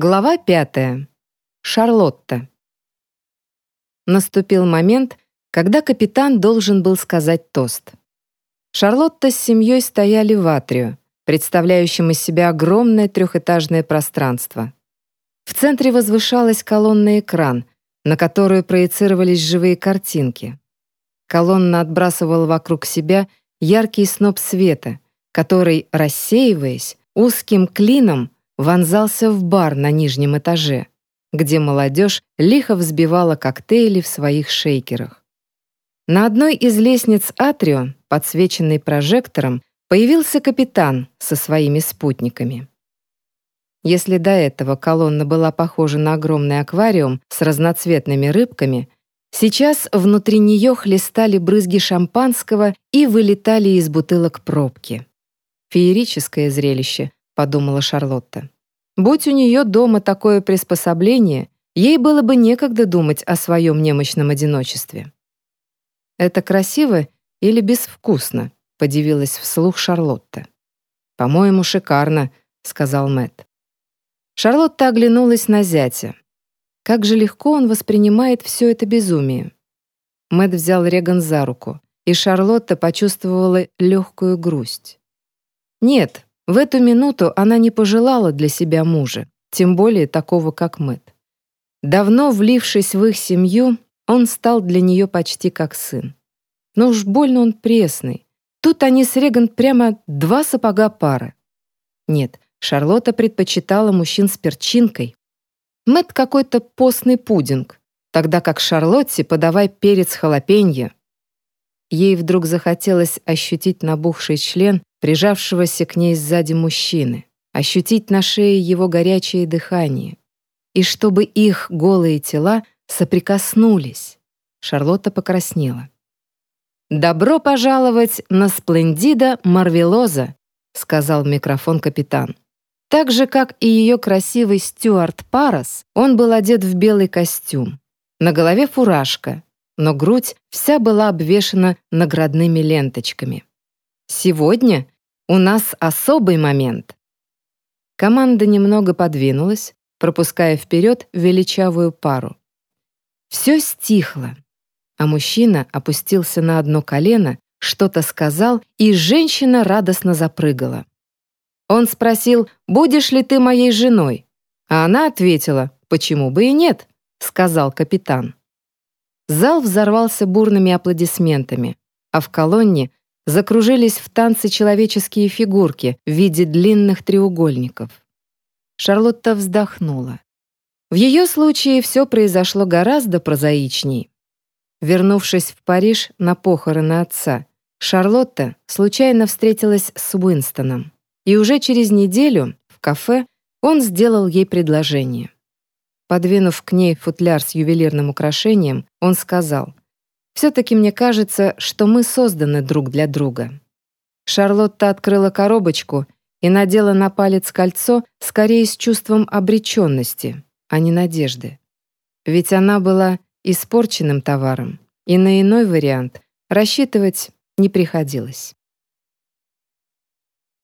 Глава пятая. Шарлотта. Наступил момент, когда капитан должен был сказать тост. Шарлотта с семьей стояли в атрию, представляющем из себя огромное трехэтажное пространство. В центре возвышалась колонна экран, на которую проецировались живые картинки. Колонна отбрасывала вокруг себя яркий сноп света, который, рассеиваясь, узким клином вонзался в бар на нижнем этаже, где молодежь лихо взбивала коктейли в своих шейкерах. На одной из лестниц Атрио, подсвеченной прожектором, появился капитан со своими спутниками. Если до этого колонна была похожа на огромный аквариум с разноцветными рыбками, сейчас внутри нее хлестали брызги шампанского и вылетали из бутылок пробки. Феерическое зрелище, подумала Шарлотта. Будь у нее дома такое приспособление, ей было бы некогда думать о своем немощном одиночестве. «Это красиво или безвкусно?» — подивилась вслух Шарлотта. «По-моему, шикарно», — сказал Мэтт. Шарлотта оглянулась на зятя. Как же легко он воспринимает все это безумие. Мэтт взял Реган за руку, и Шарлотта почувствовала легкую грусть. Нет, в эту минуту она не пожелала для себя мужа, тем более такого, как Мэт. Давно влившись в их семью, он стал для нее почти как сын. Но уж больно он пресный. Тут они с Реган прямо два сапога пара. Нет, Шарлотта предпочитала мужчин с перчинкой. Мэт какой-то постный пудинг, тогда как Шарлотте подавай перец халапеньо. Ей вдруг захотелось ощутить набухший член прижавшегося к ней сзади мужчины, ощутить на шее его горячее дыхание, и чтобы их голые тела соприкоснулись. Шарлотта покраснела. «Добро пожаловать на Сплендида Марвелоза», сказал микрофон капитан. Так же, как и ее красивый Стюарт Парас, он был одет в белый костюм. На голове фуражка, но грудь вся была обвешана наградными ленточками. Сегодня у нас особый момент. Команда немного подвинулась, пропуская вперед величавую пару. Все стихло, а мужчина опустился на одно колено, что-то сказал, и женщина радостно запрыгала. Он спросил, «Будешь ли ты моей женой?» А она ответила, «Почему бы и нет?» — сказал капитан. Зал взорвался бурными аплодисментами, а в колонне закружились в танце человеческие фигурки в виде длинных треугольников. Шарлотта вздохнула. В ее случае все произошло гораздо прозаичней. Вернувшись в Париж на похороны отца, Шарлотта случайно встретилась с Уинстоном. И уже через неделю в кафе он сделал ей предложение. Подвинув к ней футляр с ювелирным украшением, он сказал, все-таки мне кажется, что мы созданы друг для друга. Шарлотта открыла коробочку и надела на палец кольцо скорее с чувством обреченности, а не надежды. Ведь она была испорченным товаром, и на иной вариант рассчитывать не приходилось.